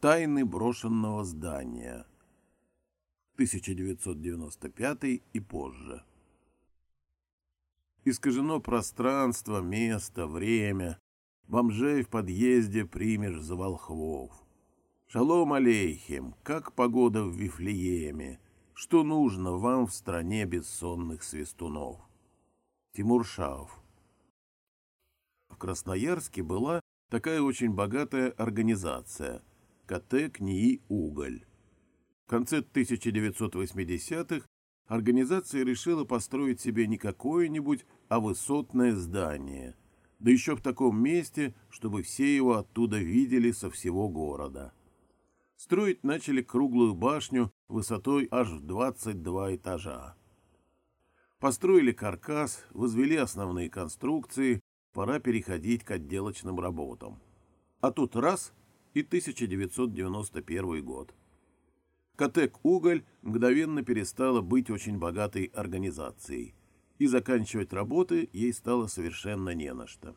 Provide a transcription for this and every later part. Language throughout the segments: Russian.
Тайны брошенного здания. 1995 и позже. Искажено пространство, место, время. Бомжей в подъезде примешь за волхвов. Шалом алейхим, как погода в Вифлееме. Что нужно вам в стране бессонных свистунов? Тимур Шаов. В Красноярске была такая очень богатая организация – КТ «КНИИ Уголь». В конце 1980-х организация решила построить себе не какое-нибудь, а высотное здание, да еще в таком месте, чтобы все его оттуда видели со всего города. Строить начали круглую башню высотой аж в 22 этажа. Построили каркас, возвели основные конструкции, пора переходить к отделочным работам. А тут раз — и 1991 год. Катек «Уголь» мгновенно перестала быть очень богатой организацией, и заканчивать работы ей стало совершенно не на что.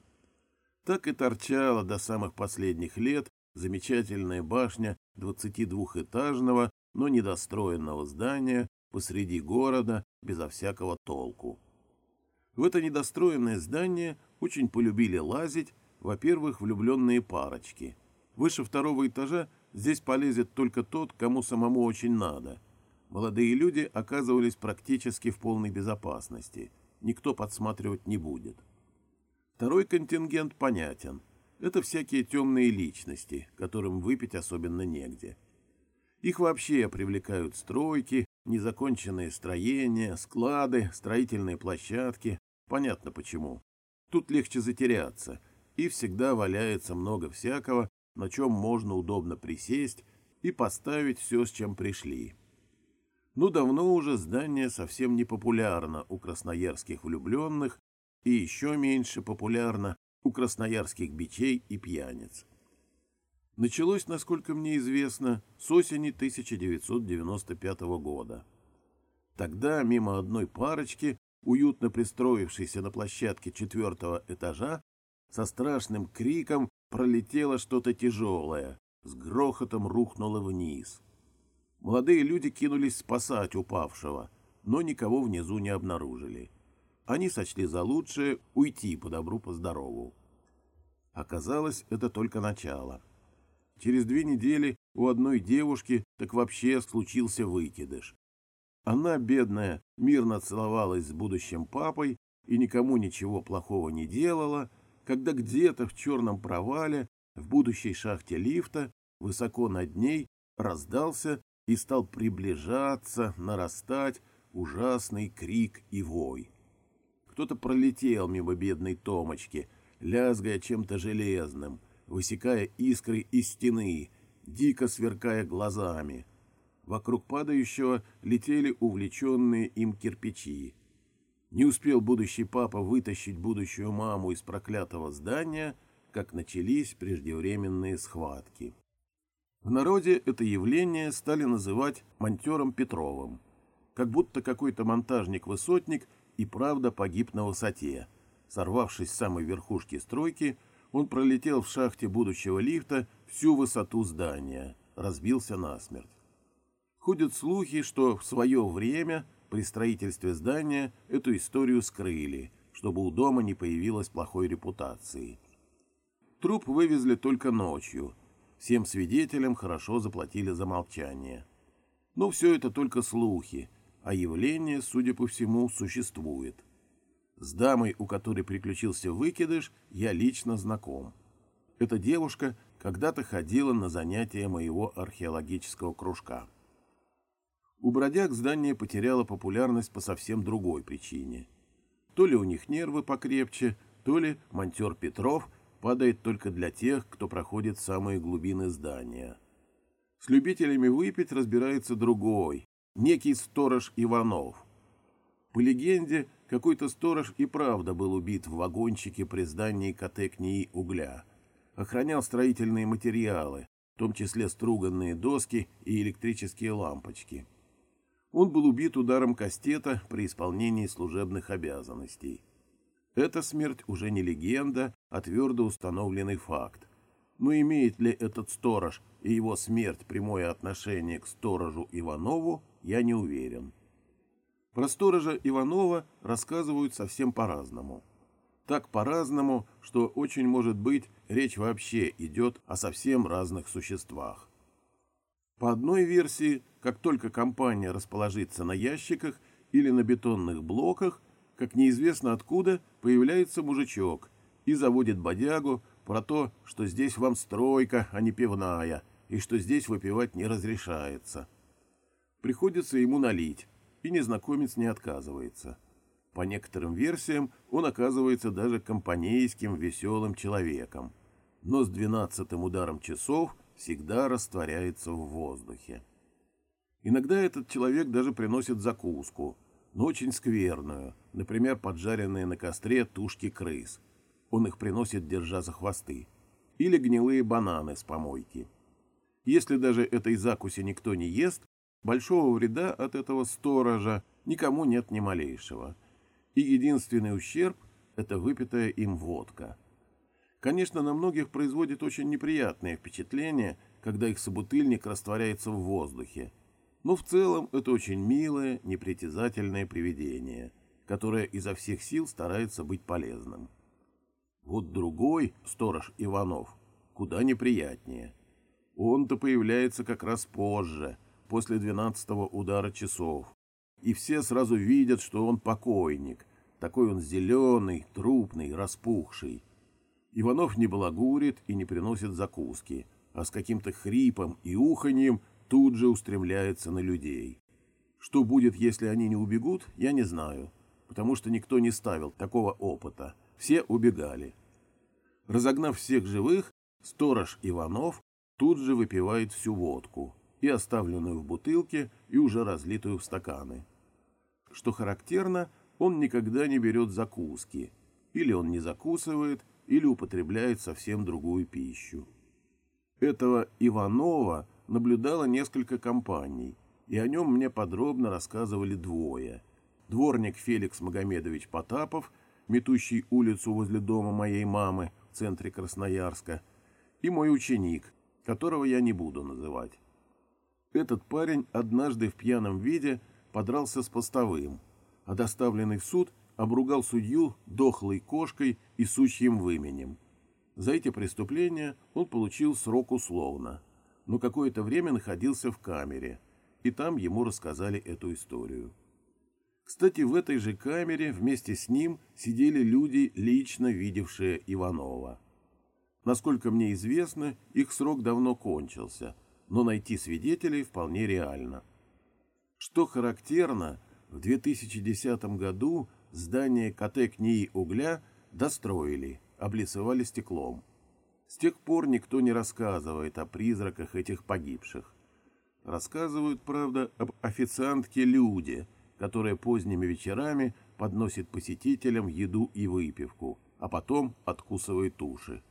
Так и торчала до самых последних лет замечательная башня 22-этажного, но недостроенного здания посреди города безо всякого толку. В это недостроенное здание очень полюбили лазить, во-первых, влюбленные парочки – Выше второго этажа здесь полезет только тот, кому самому очень надо. Молодые люди оказывались практически в полной безопасности. Никто подсматривать не будет. Второй контингент понятен. Это всякие темные личности, которым выпить особенно негде. Их вообще привлекают стройки, незаконченные строения, склады, строительные площадки. Понятно почему. Тут легче затеряться, и всегда валяется много всякого, на чем можно удобно присесть и поставить все, с чем пришли. Ну, давно уже здание совсем не популярно у красноярских влюбленных и еще меньше популярно у красноярских бичей и пьяниц. Началось, насколько мне известно, с осени 1995 года. Тогда мимо одной парочки, уютно пристроившейся на площадке четвертого этажа, со страшным криком пролетело что-то тяжелое, с грохотом рухнуло вниз. Молодые люди кинулись спасать упавшего, но никого внизу не обнаружили. Они сочли за лучшее уйти по добру, по здорову. Оказалось, это только начало. Через две недели у одной девушки так вообще случился выкидыш. Она, бедная, мирно целовалась с будущим папой и никому ничего плохого не делала, когда где-то в черном провале, в будущей шахте лифта, высоко над ней, раздался и стал приближаться, нарастать ужасный крик и вой. Кто-то пролетел мимо бедной Томочки, лязгая чем-то железным, высекая искры из стены, дико сверкая глазами. Вокруг падающего летели увлеченные им кирпичи. Не успел будущий папа вытащить будущую маму из проклятого здания, как начались преждевременные схватки. В народе это явление стали называть монтером Петровым, как будто какой-то монтажник-высотник и правда погиб на высоте. Сорвавшись с самой верхушки стройки, он пролетел в шахте будущего лифта всю высоту здания, разбился насмерть. Ходят слухи, что в свое время при строительстве здания эту историю скрыли, чтобы у дома не появилось плохой репутации. Труп вывезли только ночью. Всем свидетелям хорошо заплатили за молчание. Но все это только слухи, а явление, судя по всему, существует. С дамой, у которой приключился выкидыш, я лично знаком. Эта девушка когда-то ходила на занятия моего археологического кружка. У бродяг здание потеряло популярность по совсем другой причине. То ли у них нервы покрепче, то ли монтер Петров падает только для тех, кто проходит самые глубины здания. С любителями выпить разбирается другой, некий сторож Иванов. По легенде, какой-то сторож и правда был убит в вагончике при здании КТ КНИИ «Угля». Охранял строительные материалы, в том числе струганные доски и электрические лампочки. Он был убит ударом кастета при исполнении служебных обязанностей. Эта смерть уже не легенда, а твердо установленный факт. Но имеет ли этот сторож и его смерть прямое отношение к сторожу Иванову, я не уверен. Про сторожа Иванова рассказывают совсем по-разному. Так по-разному, что очень может быть речь вообще идет о совсем разных существах. По одной версии, как только компания расположится на ящиках или на бетонных блоках, как неизвестно откуда появляется мужичок и заводит бодягу про то, что здесь вам стройка, а не пивная, и что здесь выпивать не разрешается. Приходится ему налить, и незнакомец не отказывается. По некоторым версиям он оказывается даже компанейским веселым человеком, но с двенадцатым ударом часов всегда растворяется в воздухе. Иногда этот человек даже приносит закуску, но очень скверную, например, поджаренные на костре тушки крыс. Он их приносит, держа за хвосты. Или гнилые бананы с помойки. Если даже этой закуси никто не ест, Большого вреда от этого сторожа никому нет ни малейшего. И единственный ущерб – это выпитая им водка. Конечно, на многих производит очень неприятное впечатление, когда их собутыльник растворяется в воздухе. Но в целом это очень милое, непритязательное привидение, которое изо всех сил старается быть полезным. Вот другой, сторож Иванов, куда неприятнее. Он-то появляется как раз позже – после двенадцатого удара часов. И все сразу видят, что он покойник. Такой он зеленый, трупный, распухший. Иванов не балагурит и не приносит закуски, а с каким-то хрипом и уханьем тут же устремляется на людей. Что будет, если они не убегут, я не знаю, потому что никто не ставил такого опыта. Все убегали. Разогнав всех живых, сторож Иванов тут же выпивает всю водку, и оставленную в бутылке, и уже разлитую в стаканы. Что характерно, он никогда не берет закуски. Или он не закусывает, или употребляет совсем другую пищу. Этого Иванова наблюдало несколько компаний, и о нем мне подробно рассказывали двое. Дворник Феликс Магомедович Потапов, метущий улицу возле дома моей мамы в центре Красноярска, и мой ученик, которого я не буду называть. Этот парень однажды в пьяном виде подрался с постовым, а доставленный в суд обругал судью дохлой кошкой и сучьим выменем. За эти преступления он получил срок условно, но какое-то время находился в камере, и там ему рассказали эту историю. Кстати, в этой же камере вместе с ним сидели люди, лично видевшие Иванова. Насколько мне известно, их срок давно кончился – но найти свидетелей вполне реально. Что характерно, в 2010 году здание КТ КНИИ «Угля» достроили, облицевали стеклом. С тех пор никто не рассказывает о призраках этих погибших. Рассказывают, правда, об официантке Люде, которая поздними вечерами подносит посетителям еду и выпивку, а потом откусывает уши.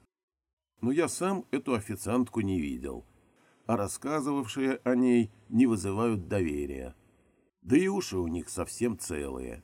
Но я сам эту официантку не видел – а рассказывавшие о ней не вызывают доверия. Да и уши у них совсем целые.